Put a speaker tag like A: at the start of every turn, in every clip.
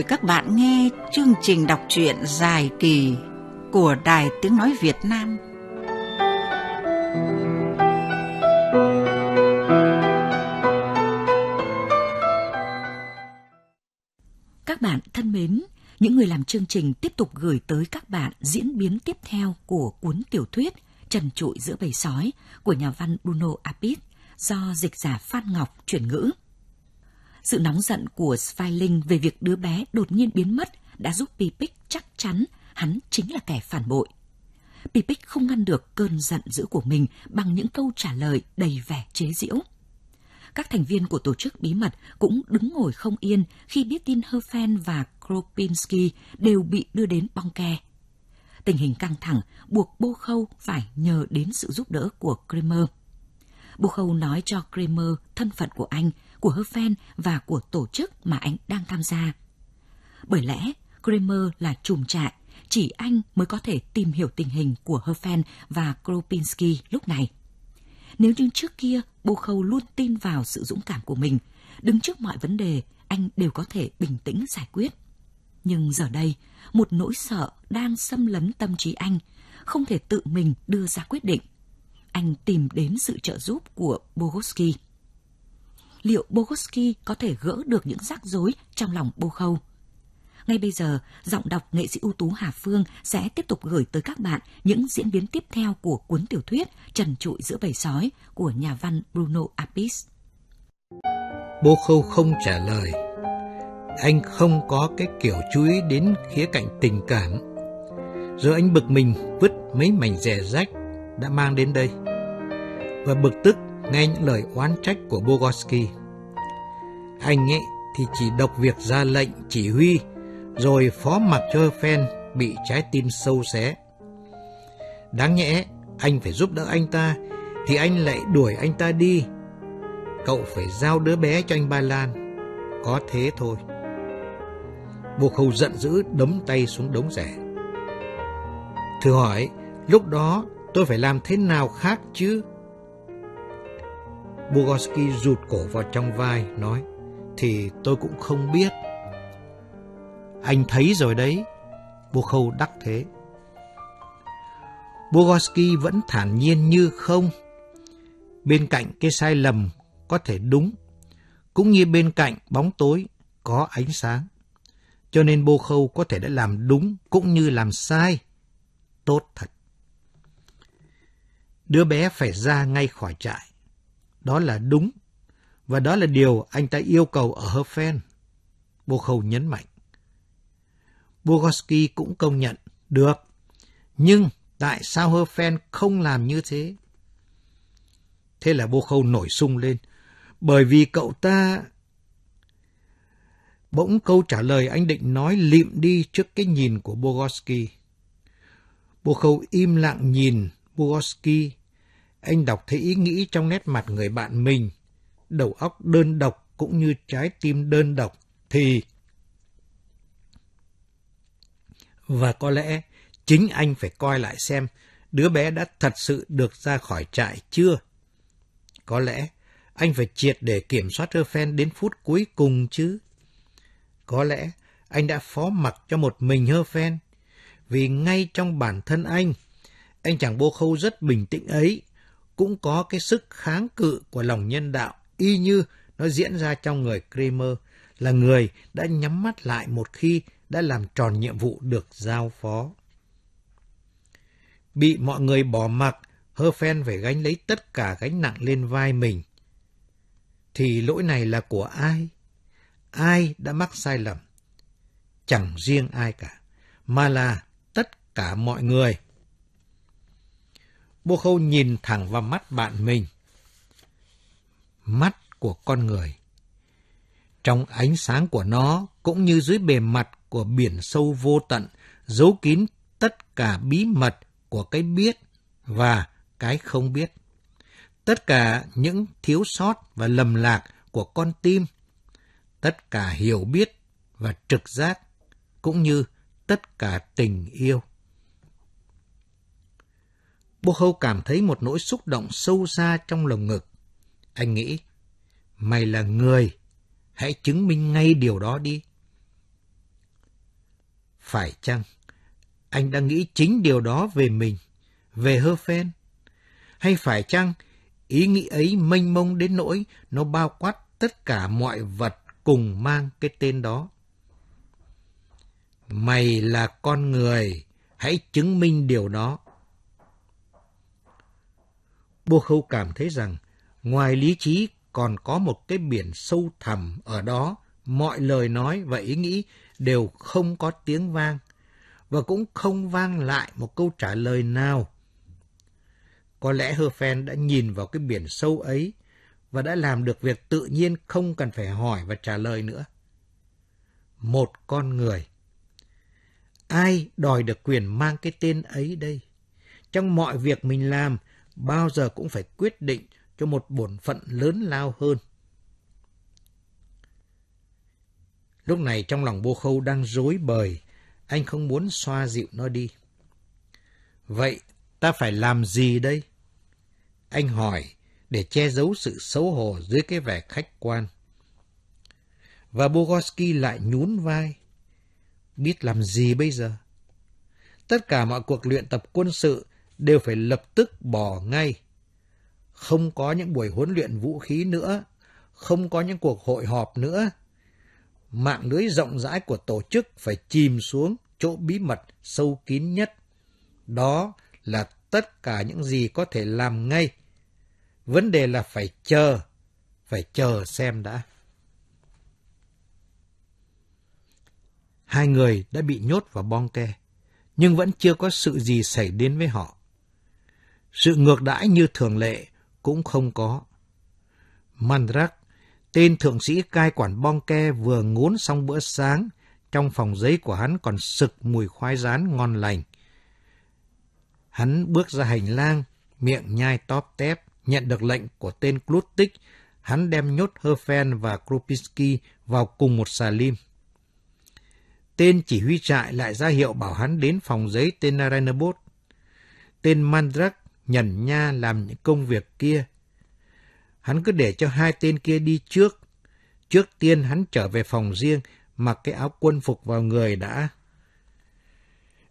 A: mời các bạn nghe chương trình đọc truyện dài kỳ của Đài Tiếng Nói Việt Nam.
B: Các bạn thân mến, những người làm chương trình tiếp tục gửi tới các bạn diễn biến tiếp theo của cuốn tiểu thuyết Trần trụi giữa bầy sói của nhà văn Bruno Apit do dịch giả Phan Ngọc chuyển ngữ. Sự nóng giận của Sveiling về việc đứa bé đột nhiên biến mất đã giúp Pipic chắc chắn hắn chính là kẻ phản bội. Pipic không ngăn được cơn giận dữ của mình bằng những câu trả lời đầy vẻ chế giễu. Các thành viên của tổ chức bí mật cũng đứng ngồi không yên khi biết tin Herfen và Kropinski đều bị đưa đến bong ke. Tình hình căng thẳng buộc Bô Khâu phải nhờ đến sự giúp đỡ của Kramer. Bô Khâu nói cho Kramer thân phận của anh của Herfen và của tổ chức mà anh đang tham gia. Bởi lẽ, Kramer là trùm trại, chỉ anh mới có thể tìm hiểu tình hình của Herfen và Kropinski lúc này. Nếu như trước kia Bô Khâu luôn tin vào sự dũng cảm của mình, đứng trước mọi vấn đề, anh đều có thể bình tĩnh giải quyết. Nhưng giờ đây, một nỗi sợ đang xâm lấn tâm trí anh, không thể tự mình đưa ra quyết định. Anh tìm đến sự trợ giúp của Bogoski liệu Bogoski có thể gỡ được những rắc rối trong lòng Bô Khâu. Ngay bây giờ, giọng đọc nghệ sĩ ưu tú Hà Phương sẽ tiếp tục gửi tới các bạn những diễn biến tiếp theo của cuốn tiểu thuyết Trần trụi giữa bầy sói của nhà văn Bruno Apis.
C: Bô Khâu không trả lời. Anh không có cái kiểu chú ý đến khía cạnh tình cảm. Rồi anh bực mình vứt mấy mảnh rẻ rách đã mang đến đây. Và bực tức nghe những lời oán trách của Bogoski. Anh ấy thì chỉ đọc việc ra lệnh chỉ huy, rồi phó mặc cho Phen bị trái tim sâu xé. Đáng nhẽ anh phải giúp đỡ anh ta, thì anh lại đuổi anh ta đi. Cậu phải giao đứa bé cho anh Ba Lan. Có thế thôi. Bồ khâu giận dữ đấm tay xuống đống rẻ. Thử hỏi, lúc đó tôi phải làm thế nào khác chứ? Bogoski rụt cổ vào trong vai, nói, thì tôi cũng không biết. Anh thấy rồi đấy, Bô Khâu đắc thế. Bogoski vẫn thản nhiên như không. Bên cạnh cái sai lầm có thể đúng, cũng như bên cạnh bóng tối có ánh sáng. Cho nên Bô Khâu có thể đã làm đúng cũng như làm sai. Tốt thật. Đứa bé phải ra ngay khỏi trại. Đó là đúng, và đó là điều anh ta yêu cầu ở Herfen. Bô Khâu nhấn mạnh. Bogoski cũng công nhận, được, nhưng tại sao Herfen không làm như thế? Thế là Bô Khâu nổi sung lên, bởi vì cậu ta... Bỗng câu trả lời anh định nói lịm đi trước cái nhìn của Bogoski. Bô Khâu im lặng nhìn Bogoski anh đọc thấy ý nghĩ trong nét mặt người bạn mình, đầu óc đơn độc cũng như trái tim đơn độc, thì... Và có lẽ chính anh phải coi lại xem đứa bé đã thật sự được ra khỏi trại chưa. Có lẽ anh phải triệt để kiểm soát Herfen đến phút cuối cùng chứ. Có lẽ anh đã phó mặc cho một mình Herfen, vì ngay trong bản thân anh, anh chàng bô khâu rất bình tĩnh ấy cũng có cái sức kháng cự của lòng nhân đạo y như nó diễn ra trong người Kramer là người đã nhắm mắt lại một khi đã làm tròn nhiệm vụ được giao phó. Bị mọi người bỏ mặc, Herfen phải gánh lấy tất cả gánh nặng lên vai mình. Thì lỗi này là của ai? Ai đã mắc sai lầm? Chẳng riêng ai cả, mà là tất cả mọi người. Bô Khâu nhìn thẳng vào mắt bạn mình. Mắt của con người. Trong ánh sáng của nó, cũng như dưới bề mặt của biển sâu vô tận, giấu kín tất cả bí mật của cái biết và cái không biết. Tất cả những thiếu sót và lầm lạc của con tim, tất cả hiểu biết và trực giác, cũng như tất cả tình yêu. Bô Hâu cảm thấy một nỗi xúc động sâu xa trong lồng ngực. Anh nghĩ, mày là người, hãy chứng minh ngay điều đó đi. Phải chăng anh đang nghĩ chính điều đó về mình, về hơ phen? Hay phải chăng ý nghĩ ấy mênh mông đến nỗi nó bao quát tất cả mọi vật cùng mang cái tên đó? Mày là con người, hãy chứng minh điều đó. Bô Khâu cảm thấy rằng ngoài lý trí còn có một cái biển sâu thẳm ở đó, mọi lời nói và ý nghĩ đều không có tiếng vang, và cũng không vang lại một câu trả lời nào. Có lẽ Hơ Phen đã nhìn vào cái biển sâu ấy và đã làm được việc tự nhiên không cần phải hỏi và trả lời nữa. Một con người. Ai đòi được quyền mang cái tên ấy đây? Trong mọi việc mình làm, bao giờ cũng phải quyết định cho một bổn phận lớn lao hơn. Lúc này trong lòng bô khâu đang rối bời, anh không muốn xoa dịu nó đi. Vậy ta phải làm gì đây? Anh hỏi để che giấu sự xấu hổ dưới cái vẻ khách quan. Và Bogoski lại nhún vai. Biết làm gì bây giờ? Tất cả mọi cuộc luyện tập quân sự đều phải lập tức bỏ ngay. Không có những buổi huấn luyện vũ khí nữa, không có những cuộc hội họp nữa. Mạng lưới rộng rãi của tổ chức phải chìm xuống chỗ bí mật sâu kín nhất. Đó là tất cả những gì có thể làm ngay. Vấn đề là phải chờ, phải chờ xem đã. Hai người đã bị nhốt vào bong ke, nhưng vẫn chưa có sự gì xảy đến với họ. Sự ngược đãi như thường lệ cũng không có. Mandrak, tên thượng sĩ cai quản bong ke vừa ngốn xong bữa sáng, trong phòng giấy của hắn còn sực mùi khoai rán ngon lành. Hắn bước ra hành lang, miệng nhai tóp tép, nhận được lệnh của tên Klutik, hắn đem nhốt Herfen và Kropinski vào cùng một xà lim. Tên chỉ huy trại lại ra hiệu bảo hắn đến phòng giấy tên Narenabot. Tên Mandrak nhẩn nha làm những công việc kia. Hắn cứ để cho hai tên kia đi trước. Trước tiên hắn trở về phòng riêng, mặc cái áo quân phục vào người đã.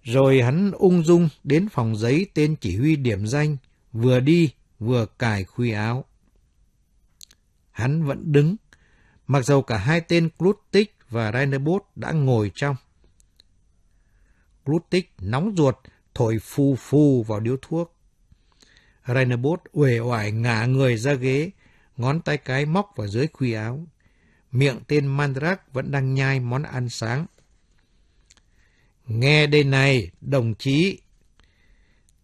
C: Rồi hắn ung dung đến phòng giấy tên chỉ huy điểm danh, vừa đi vừa cài khuy áo. Hắn vẫn đứng, mặc dầu cả hai tên Klutik và Rainerbos đã ngồi trong. Klutik nóng ruột, thổi phù phù vào điếu thuốc. Rainerbos uể oải ngả người ra ghế, ngón tay cái móc vào dưới khuy áo. Miệng tên Mandrak vẫn đang nhai món ăn sáng. Nghe đây này, đồng chí.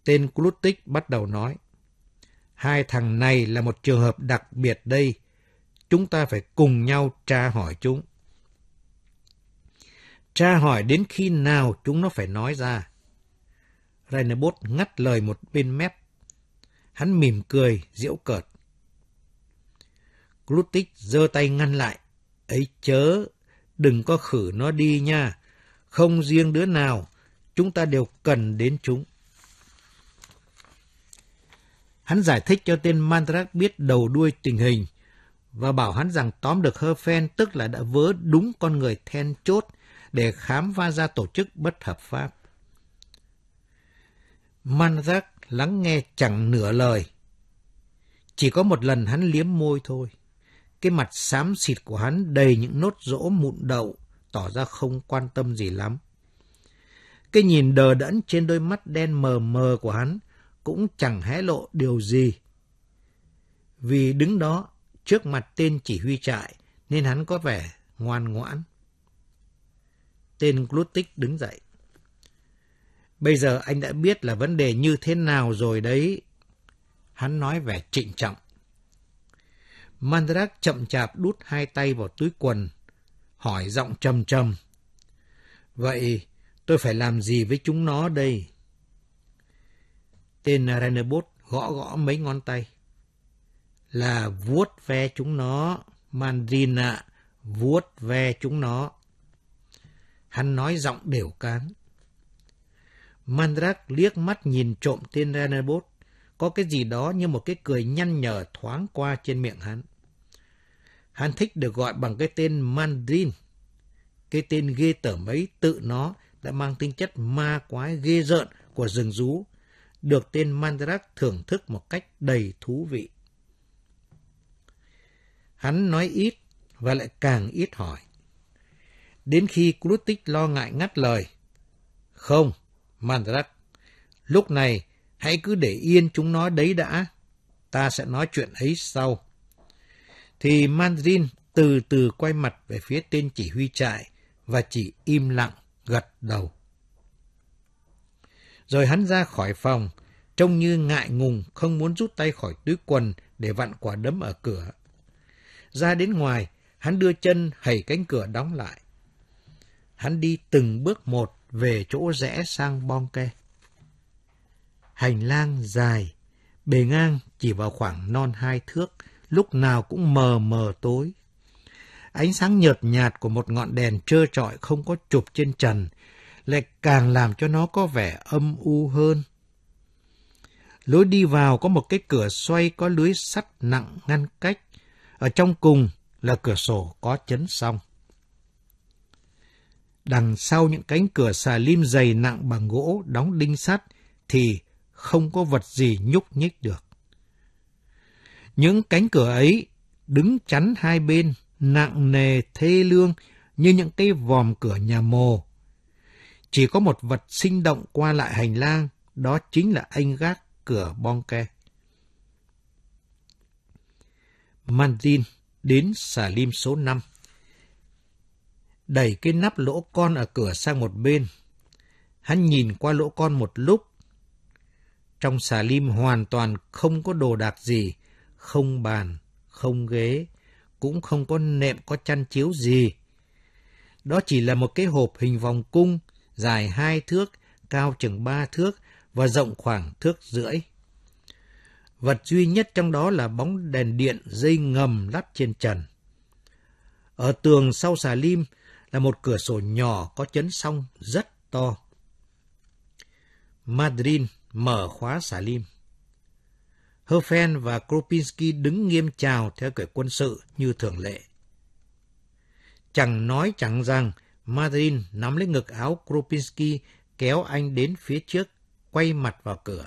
C: Tên Klutik bắt đầu nói. Hai thằng này là một trường hợp đặc biệt đây. Chúng ta phải cùng nhau tra hỏi chúng. Tra hỏi đến khi nào chúng nó phải nói ra. Rainerbos ngắt lời một bên mép. Hắn mỉm cười, diễu cợt. Glutik giơ tay ngăn lại. Ấy chớ, đừng có khử nó đi nha. Không riêng đứa nào, chúng ta đều cần đến chúng. Hắn giải thích cho tên Mandrak biết đầu đuôi tình hình và bảo hắn rằng tóm được Herfen tức là đã vớ đúng con người then chốt để khám phá ra tổ chức bất hợp pháp. Mandrak lắng nghe chẳng nửa lời. Chỉ có một lần hắn liếm môi thôi. Cái mặt xám xịt của hắn đầy những nốt rỗ mụn đậu, tỏ ra không quan tâm gì lắm. Cái nhìn đờ đẫn trên đôi mắt đen mờ mờ của hắn cũng chẳng hé lộ điều gì. Vì đứng đó, trước mặt tên chỉ huy trại, nên hắn có vẻ ngoan ngoãn. Tên Glutik đứng dậy. Bây giờ anh đã biết là vấn đề như thế nào rồi đấy. Hắn nói vẻ trịnh trọng. Mandrak chậm chạp đút hai tay vào túi quần, hỏi giọng trầm trầm. Vậy tôi phải làm gì với chúng nó đây? Tên Renabot gõ gõ mấy ngón tay. Là vuốt ve chúng nó, Mandrina, vuốt ve chúng nó. Hắn nói giọng đều cán. Mandrak liếc mắt nhìn trộm tên Renabot. Có cái gì đó như một cái cười nhăn nhở thoáng qua trên miệng hắn. Hắn thích được gọi bằng cái tên Mandrin. Cái tên ghê tởm ấy tự nó đã mang tính chất ma quái ghê rợn của rừng rú, được tên Mandrak thưởng thức một cách đầy thú vị. Hắn nói ít và lại càng ít hỏi. Đến khi Krutik lo ngại ngắt lời. Không, Mandrak, lúc này hãy cứ để yên chúng nó đấy đã. Ta sẽ nói chuyện ấy sau. Thì Mandrin từ từ quay mặt về phía tên chỉ huy trại và chỉ im lặng gật đầu. Rồi hắn ra khỏi phòng, trông như ngại ngùng không muốn rút tay khỏi túi quần để vặn quả đấm ở cửa. Ra đến ngoài, hắn đưa chân hầy cánh cửa đóng lại. Hắn đi từng bước một về chỗ rẽ sang Bonke. Hành lang dài, bề ngang chỉ vào khoảng non hai thước, lúc nào cũng mờ mờ tối. Ánh sáng nhợt nhạt của một ngọn đèn trơ trọi không có chụp trên trần, lại càng làm cho nó có vẻ âm u hơn. Lối đi vào có một cái cửa xoay có lưới sắt nặng ngăn cách. Ở trong cùng là cửa sổ có chấn song. Đằng sau những cánh cửa xà lim dày nặng bằng gỗ đóng đinh sắt thì không có vật gì nhúc nhích được. Những cánh cửa ấy đứng chắn hai bên, nặng nề thê lương như những cái vòm cửa nhà mồ. Chỉ có một vật sinh động qua lại hành lang, đó chính là anh gác cửa Bonke. Mandin đến xà lim số 5. Đẩy cái nắp lỗ con ở cửa sang một bên. Hắn nhìn qua lỗ con một lúc. Trong xà lim hoàn toàn không có đồ đạc gì, không bàn, không ghế, cũng không có nệm có chăn chiếu gì. Đó chỉ là một cái hộp hình vòng cung, dài hai thước, cao chừng ba thước và rộng khoảng thước rưỡi. Vật duy nhất trong đó là bóng đèn điện dây ngầm lắp trên trần. Ở tường sau xà lim là một cửa sổ nhỏ có chấn song rất to. Madrin mở khóa xà lim. Herfen và Kropinski đứng nghiêm chào theo kiểu quân sự như thường lệ. Chẳng nói chẳng rằng, Madrin nắm lấy ngực áo Kropinski kéo anh đến phía trước, quay mặt vào cửa.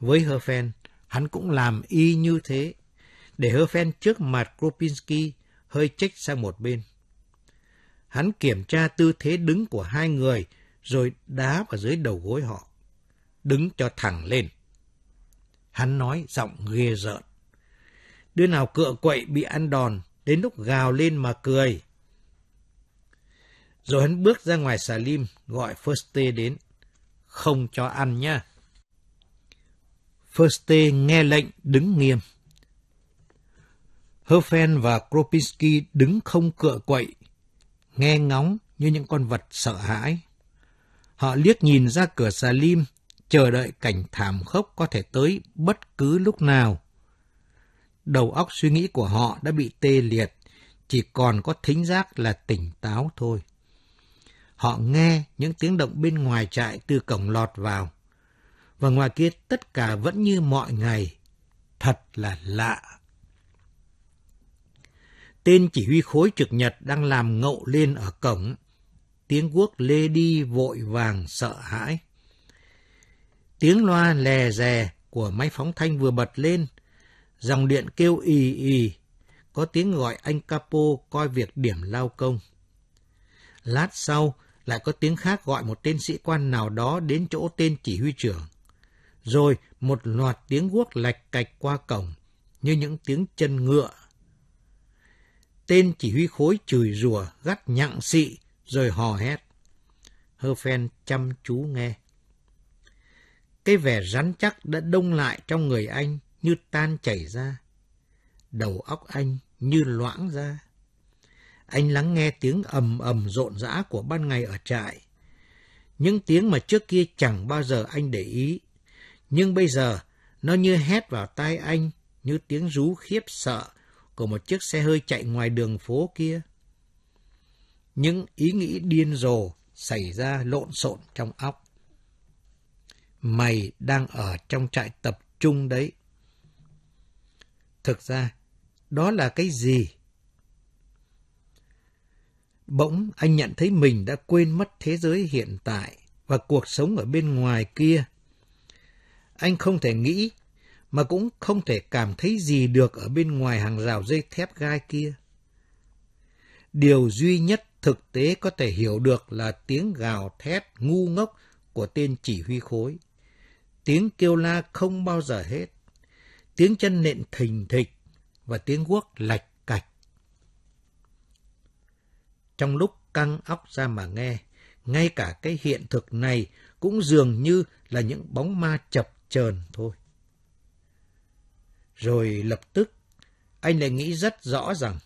C: Với Herfen, hắn cũng làm y như thế, để Herfen trước mặt Kropinski hơi chích sang một bên. Hắn kiểm tra tư thế đứng của hai người, rồi đá vào dưới đầu gối họ. Đứng cho thẳng lên. Hắn nói giọng ghê rợn. Đứa nào cựa quậy bị ăn đòn, đến lúc gào lên mà cười. Rồi hắn bước ra ngoài xà lim, gọi First đến. Không cho ăn nha. First nghe lệnh đứng nghiêm. Herfen và Kropinski đứng không cựa quậy, nghe ngóng như những con vật sợ hãi. Họ liếc nhìn ra cửa xà lim, chờ đợi cảnh thảm khốc có thể tới bất cứ lúc nào. Đầu óc suy nghĩ của họ đã bị tê liệt, chỉ còn có thính giác là tỉnh táo thôi. Họ nghe những tiếng động bên ngoài trại từ cổng lọt vào. Và ngoài kia tất cả vẫn như mọi ngày. Thật là lạ. Tên chỉ huy khối trực nhật đang làm ngậu lên ở cổng. Tiếng quốc lê đi vội vàng sợ hãi. Tiếng loa lè rè của máy phóng thanh vừa bật lên. Dòng điện kêu ì ì. Có tiếng gọi anh Capo coi việc điểm lao công. Lát sau, lại có tiếng khác gọi một tên sĩ quan nào đó đến chỗ tên chỉ huy trưởng. Rồi một loạt tiếng guốc lạch cạch qua cổng, như những tiếng chân ngựa. Tên chỉ huy khối chửi rủa gắt nhặng xị, rồi hò hét. Hơ phen chăm chú nghe. Cái vẻ rắn chắc đã đông lại trong người anh như tan chảy ra. Đầu óc anh như loãng ra. Anh lắng nghe tiếng ầm ầm rộn rã của ban ngày ở trại. Những tiếng mà trước kia chẳng bao giờ anh để ý. Nhưng bây giờ, nó như hét vào tai anh, như tiếng rú khiếp sợ của một chiếc xe hơi chạy ngoài đường phố kia. Những ý nghĩ điên rồ xảy ra lộn xộn trong óc. Mày đang ở trong trại tập trung đấy. Thực ra, đó là cái gì? Bỗng anh nhận thấy mình đã quên mất thế giới hiện tại và cuộc sống ở bên ngoài kia. Anh không thể nghĩ mà cũng không thể cảm thấy gì được ở bên ngoài hàng rào dây thép gai kia. Điều duy nhất thực tế có thể hiểu được là tiếng gào thét ngu ngốc của tên chỉ huy khối. Tiếng kêu la không bao giờ hết. Tiếng chân nện thình thịch và tiếng guốc lạch cạch. Trong lúc căng óc ra mà nghe, ngay cả cái hiện thực này cũng dường như là những bóng ma chập chờn thôi. Rồi lập tức, anh lại nghĩ rất rõ rằng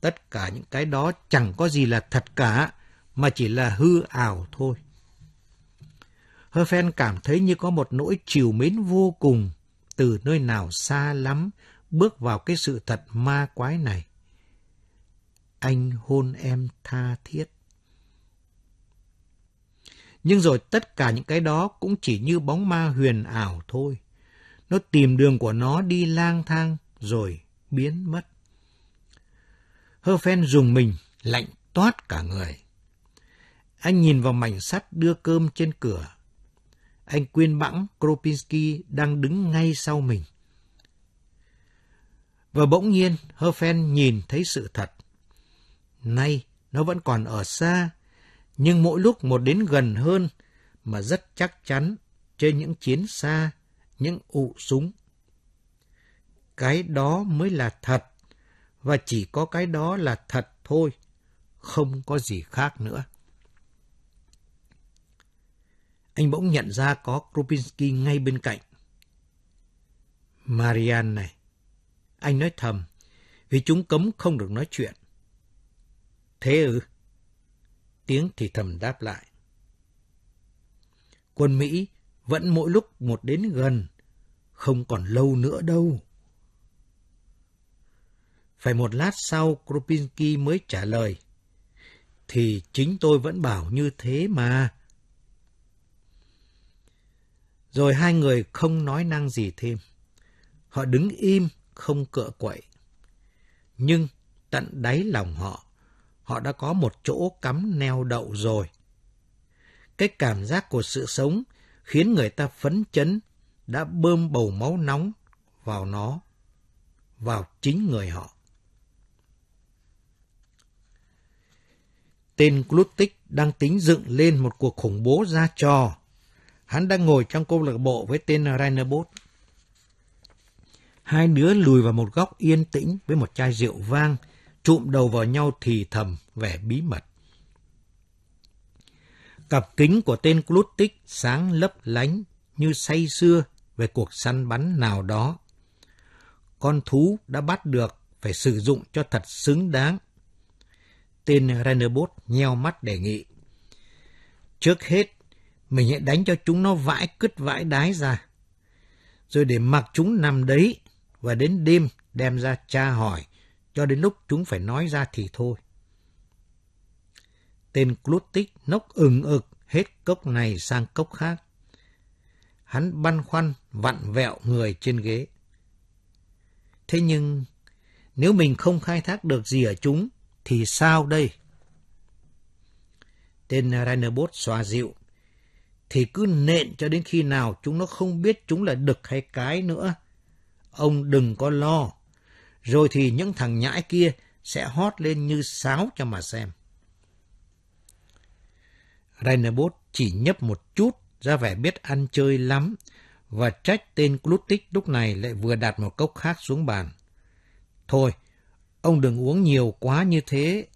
C: tất cả những cái đó chẳng có gì là thật cả, mà chỉ là hư ảo thôi. Herfen cảm thấy như có một nỗi chiều mến vô cùng từ nơi nào xa lắm bước vào cái sự thật ma quái này. Anh hôn em tha thiết. Nhưng rồi tất cả những cái đó cũng chỉ như bóng ma huyền ảo thôi. Nó tìm đường của nó đi lang thang rồi biến mất. Hơ phen dùng mình, lạnh toát cả người. Anh nhìn vào mảnh sắt đưa cơm trên cửa. Anh quên bẵng Kropinski đang đứng ngay sau mình. Và bỗng nhiên, Herfen nhìn thấy sự thật. Nay, nó vẫn còn ở xa, nhưng mỗi lúc một đến gần hơn, mà rất chắc chắn trên những chiến xa, những ụ súng. Cái đó mới là thật, và chỉ có cái đó là thật thôi, không có gì khác nữa. Anh bỗng nhận ra có Krupinski ngay bên cạnh. Marian này, anh nói thầm, vì chúng cấm không được nói chuyện. Thế ư? Tiếng thì thầm đáp lại. Quân Mỹ vẫn mỗi lúc một đến gần, không còn lâu nữa đâu. Phải một lát sau, Kropinski mới trả lời. Thì chính tôi vẫn bảo như thế mà. Rồi hai người không nói năng gì thêm. Họ đứng im, không cựa quậy. Nhưng tận đáy lòng họ, họ đã có một chỗ cắm neo đậu rồi. Cái cảm giác của sự sống khiến người ta phấn chấn, đã bơm bầu máu nóng vào nó, vào chính người họ. Tên Glutik đang tính dựng lên một cuộc khủng bố ra trò. Hắn đang ngồi trong câu lạc bộ với tên Rainerbos. Hai đứa lùi vào một góc yên tĩnh với một chai rượu vang, trụm đầu vào nhau thì thầm vẻ bí mật. Cặp kính của tên Clutic sáng lấp lánh như say xưa về cuộc săn bắn nào đó. Con thú đã bắt được phải sử dụng cho thật xứng đáng Tên Rennerbot nheo mắt đề nghị. Trước hết, mình hãy đánh cho chúng nó vãi cứt vãi đái ra. Rồi để mặc chúng nằm đấy, và đến đêm đem ra tra hỏi, cho đến lúc chúng phải nói ra thì thôi. Tên Clutic nốc ừng ực hết cốc này sang cốc khác. Hắn băn khoăn vặn vẹo người trên ghế. Thế nhưng, nếu mình không khai thác được gì ở chúng, thì sao đây? Tên Rainerbos xòa dịu. Thì cứ nện cho đến khi nào chúng nó không biết chúng là đực hay cái nữa. Ông đừng có lo. Rồi thì những thằng nhãi kia sẽ hót lên như sáo cho mà xem. Rainerbos chỉ nhấp một chút ra vẻ biết ăn chơi lắm và trách tên Glutik lúc này lại vừa đặt một cốc khác xuống bàn. Thôi, Ông đừng uống nhiều quá như thế.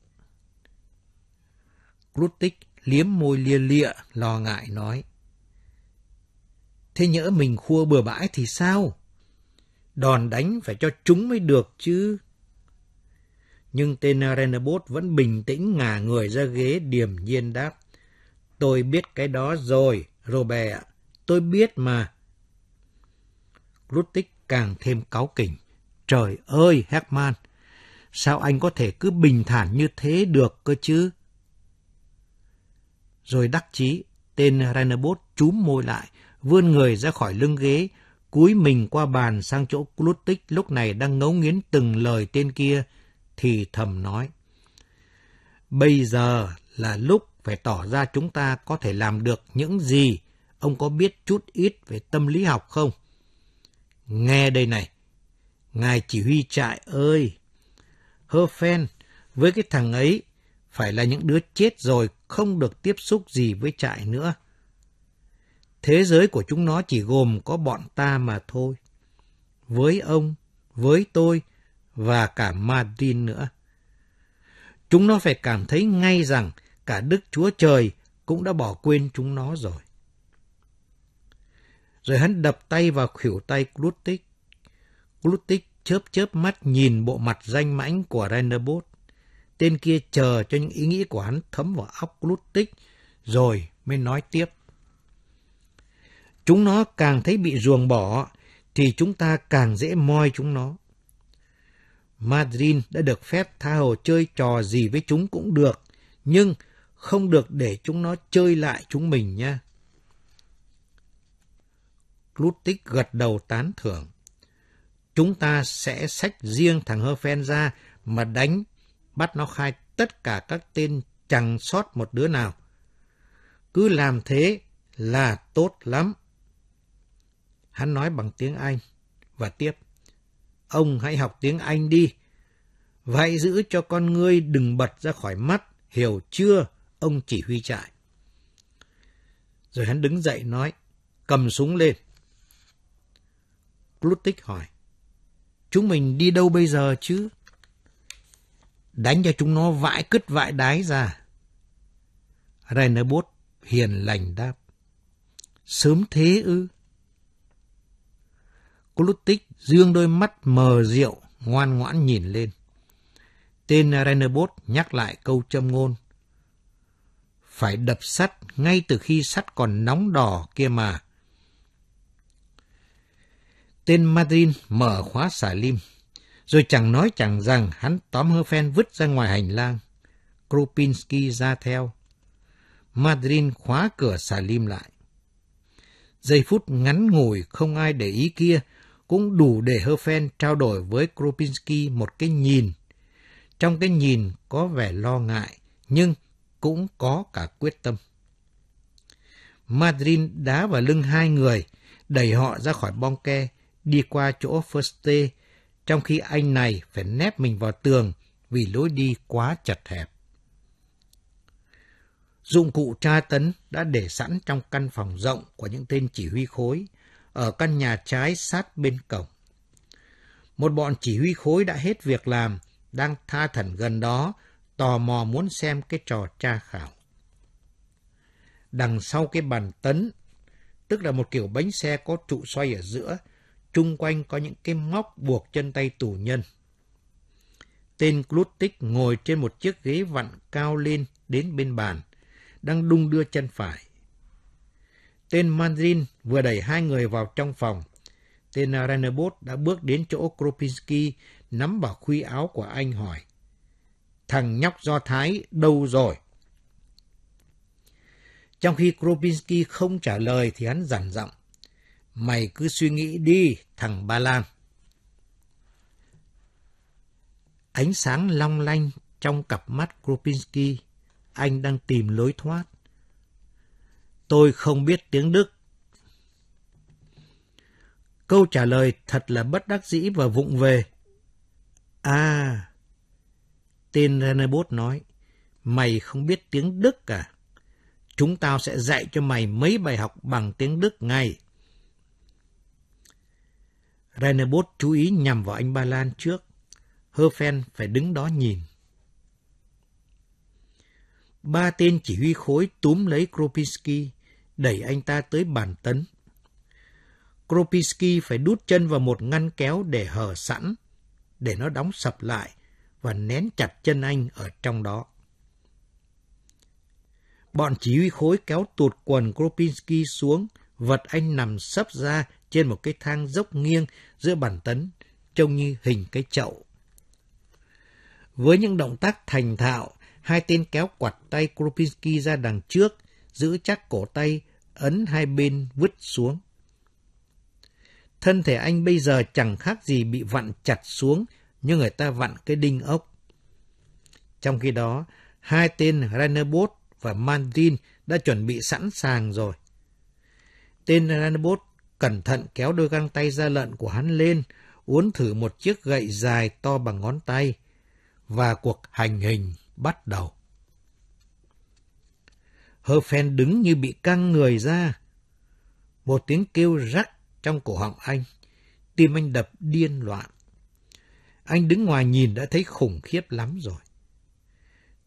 C: Glutik liếm môi lia lịa, lo ngại nói. Thế nhỡ mình khua bừa bãi thì sao? Đòn đánh phải cho chúng mới được chứ. Nhưng tên Renabot vẫn bình tĩnh ngả người ra ghế điềm nhiên đáp. Tôi biết cái đó rồi, Robert ạ. Tôi biết mà. Glutik càng thêm cáu kỉnh. Trời ơi, Herman! Sao anh có thể cứ bình thản như thế được cơ chứ? Rồi đắc chí, tên Rainerbos chúm môi lại, vươn người ra khỏi lưng ghế, cúi mình qua bàn sang chỗ Glutik lúc này đang ngấu nghiến từng lời tên kia, thì thầm nói. Bây giờ là lúc phải tỏ ra chúng ta có thể làm được những gì. Ông có biết chút ít về tâm lý học không? Nghe đây này. Ngài chỉ huy trại ơi! Hơ phen, với cái thằng ấy, phải là những đứa chết rồi không được tiếp xúc gì với trại nữa. Thế giới của chúng nó chỉ gồm có bọn ta mà thôi. Với ông, với tôi và cả Martin nữa. Chúng nó phải cảm thấy ngay rằng cả Đức Chúa Trời cũng đã bỏ quên chúng nó rồi. Rồi hắn đập tay vào khuỷu tay Glutik. Glutik chớp chớp mắt nhìn bộ mặt danh mãnh của Rennerbot. Tên kia chờ cho những ý nghĩ của hắn thấm vào óc Glutik, rồi mới nói tiếp. Chúng nó càng thấy bị ruồng bỏ, thì chúng ta càng dễ moi chúng nó. Madrin đã được phép tha hồ chơi trò gì với chúng cũng được, nhưng không được để chúng nó chơi lại chúng mình nha. Lutic gật đầu tán thưởng. Chúng ta sẽ sách riêng thằng Herfen ra mà đánh, bắt nó khai tất cả các tên chẳng sót một đứa nào. Cứ làm thế là tốt lắm. Hắn nói bằng tiếng Anh và tiếp. Ông hãy học tiếng Anh đi. Vậy giữ cho con ngươi đừng bật ra khỏi mắt, hiểu chưa, ông chỉ huy trại. Rồi hắn đứng dậy nói, cầm súng lên. Glutik hỏi, chúng mình đi đâu bây giờ chứ? Đánh cho chúng nó vãi cứt vãi đái ra. Rainerbos hiền lành đáp, sớm thế ư? Glutik dương đôi mắt mờ rượu, ngoan ngoãn nhìn lên. Tên Rennerbot nhắc lại câu châm ngôn. Phải đập sắt ngay từ khi sắt còn nóng đỏ kia mà. Tên Madrin mở khóa xả lim, rồi chẳng nói chẳng rằng hắn tóm hơ phen vứt ra ngoài hành lang. Kropinski ra theo. Madrin khóa cửa xả lim lại. Giây phút ngắn ngủi không ai để ý kia cũng đủ để Herfen trao đổi với Kropinski một cái nhìn. Trong cái nhìn có vẻ lo ngại, nhưng cũng có cả quyết tâm. Madrin đá vào lưng hai người, đẩy họ ra khỏi bong ke, đi qua chỗ Firste, trong khi anh này phải nép mình vào tường vì lối đi quá chật hẹp. Dụng cụ tra tấn đã để sẵn trong căn phòng rộng của những tên chỉ huy khối, ở căn nhà trái sát bên cổng. Một bọn chỉ huy khối đã hết việc làm, đang tha thần gần đó, tò mò muốn xem cái trò tra khảo. Đằng sau cái bàn tấn, tức là một kiểu bánh xe có trụ xoay ở giữa, chung quanh có những cái móc buộc chân tay tù nhân. Tên Glutik ngồi trên một chiếc ghế vặn cao lên đến bên bàn, đang đung đưa chân phải. Tên Mandarin vừa đẩy hai người vào trong phòng. Tên Rennerbot đã bước đến chỗ Kropinski, nắm vào khuy áo của anh hỏi. Thằng nhóc Do Thái đâu rồi? Trong khi Kropinski không trả lời thì hắn dằn giọng. Mày cứ suy nghĩ đi, thằng Ba Lan. Ánh sáng long lanh trong cặp mắt Kropinski. Anh đang tìm lối thoát. Tôi không biết tiếng Đức. Câu trả lời thật là bất đắc dĩ và vụng về. À, tên Renabot nói, mày không biết tiếng Đức cả. Chúng tao sẽ dạy cho mày mấy bài học bằng tiếng Đức ngay. Renabot chú ý nhằm vào anh Ba Lan trước. Herfen phải đứng đó nhìn. Ba tên chỉ huy khối túm lấy Kropinski, đẩy anh ta tới bàn tấn. Kropinski phải đút chân vào một ngăn kéo để hở sẵn, để nó đóng sập lại và nén chặt chân anh ở trong đó. Bọn chỉ huy khối kéo tuột quần Kropinski xuống, vật anh nằm sấp ra trên một cái thang dốc nghiêng giữa bàn tấn, trông như hình cái chậu. Với những động tác thành thạo, hai tên kéo quạt tay Kropinski ra đằng trước, giữ chắc cổ tay, ấn hai bên vứt xuống. Thân thể anh bây giờ chẳng khác gì bị vặn chặt xuống như người ta vặn cái đinh ốc. Trong khi đó, hai tên Rainerbos và Mandrin đã chuẩn bị sẵn sàng rồi. Tên Rainerbos cẩn thận kéo đôi găng tay da lợn của hắn lên, uốn thử một chiếc gậy dài to bằng ngón tay, và cuộc hành hình bắt đầu. Hơ phen đứng như bị căng người ra. Một tiếng kêu rắc trong cổ họng anh, tim anh đập điên loạn. Anh đứng ngoài nhìn đã thấy khủng khiếp lắm rồi.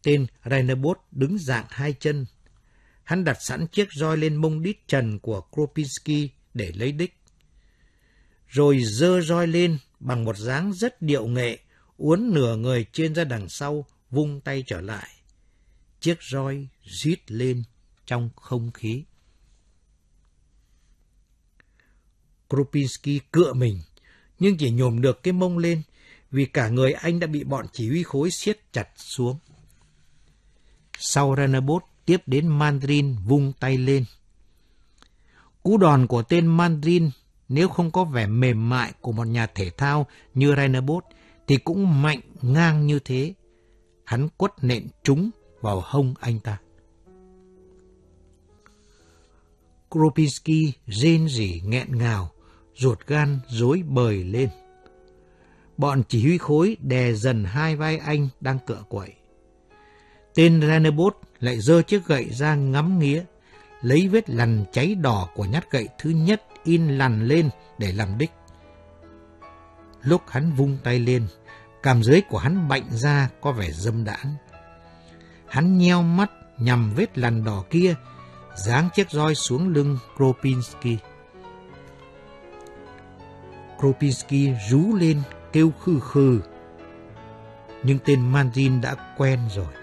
C: Tên Rainerbos đứng dạng hai chân. Hắn đặt sẵn chiếc roi lên mông đít trần của Kropinski để lấy đích. Rồi dơ roi lên bằng một dáng rất điệu nghệ, uốn nửa người trên ra đằng sau, vung tay trở lại. Chiếc roi rít lên trong không khí. Kropinski cựa mình, nhưng chỉ nhổm được cái mông lên vì cả người anh đã bị bọn chỉ huy khối siết chặt xuống. Sau Ranabot tiếp đến Mandrin vung tay lên. Cú đòn của tên Mandrin nếu không có vẻ mềm mại của một nhà thể thao như Ranabot thì cũng mạnh ngang như thế. Hắn quất nện trúng vào hông anh ta. Kropinski rên rỉ nghẹn ngào, ruột gan rối bời lên. Bọn chỉ huy khối đè dần hai vai anh đang cựa quậy. Tên Ranebot lại dơ chiếc gậy ra ngắm nghía, lấy vết lằn cháy đỏ của nhát gậy thứ nhất in lằn lên để làm đích. Lúc hắn vung tay lên, cảm dưới của hắn bệnh ra có vẻ dâm đãng. Hắn nheo mắt nhằm vết lằn đỏ kia, giáng chiếc roi xuống lưng Kropinski. Kropinski rú lên kêu khư khư. Nhưng tên Manjin đã quen rồi.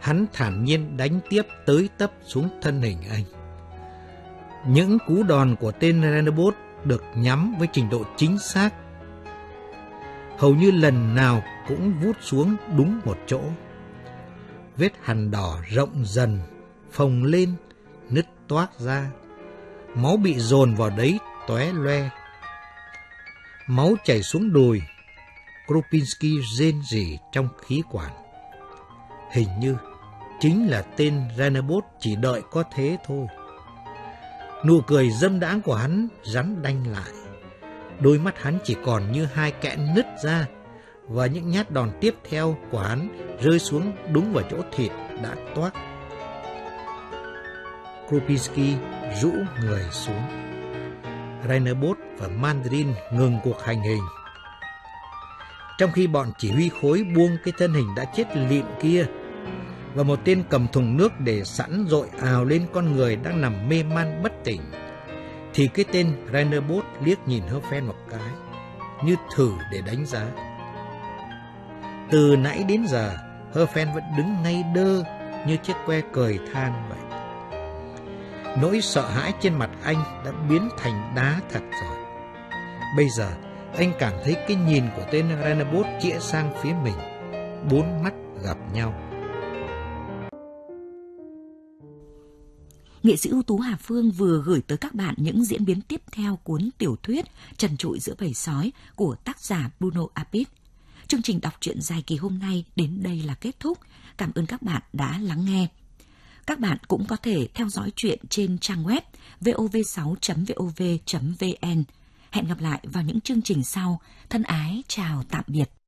C: Hắn thản nhiên đánh tiếp tới tấp xuống thân hình anh. Những cú đòn của tên Renabot được nhắm với trình độ chính xác. Hầu như lần nào cũng vút xuống đúng một chỗ. Vết hằn đỏ rộng dần, phồng lên, nứt toát ra. Máu bị dồn vào đấy tóe loe máu chảy xuống đùi. Kropinski rên rỉ trong khí quản. Hình như chính là tên Renabot chỉ đợi có thế thôi. Nụ cười dâm đãng của hắn rắn đanh lại. Đôi mắt hắn chỉ còn như hai kẽ nứt ra và những nhát đòn tiếp theo của hắn rơi xuống đúng vào chỗ thịt đã toát. Kropinski rũ người xuống. Rainerbos và Mandarin ngừng cuộc hành hình. Trong khi bọn chỉ huy khối buông cái thân hình đã chết lịm kia và một tên cầm thùng nước để sẵn dội ào lên con người đang nằm mê man bất tỉnh, thì cái tên Rainerbos liếc nhìn Herfen một cái, như thử để đánh giá. Từ nãy đến giờ, Herfen vẫn đứng ngay đơ như chiếc que cười than vậy. Nỗi sợ hãi trên mặt anh đã biến thành đá thật rồi. Bây giờ, anh cảm thấy cái nhìn của tên Renabot chĩa sang phía mình. Bốn mắt gặp nhau.
B: Nghệ sĩ ưu tú Hà Phương vừa gửi tới các bạn những diễn biến tiếp theo cuốn tiểu thuyết Trần trụi giữa bầy sói của tác giả Bruno Apit. Chương trình đọc truyện dài kỳ hôm nay đến đây là kết thúc. Cảm ơn các bạn đã lắng nghe. Các bạn cũng có thể theo dõi chuyện trên trang web vov6.vov.vn. Hẹn gặp lại vào những chương trình sau. Thân ái, chào tạm biệt.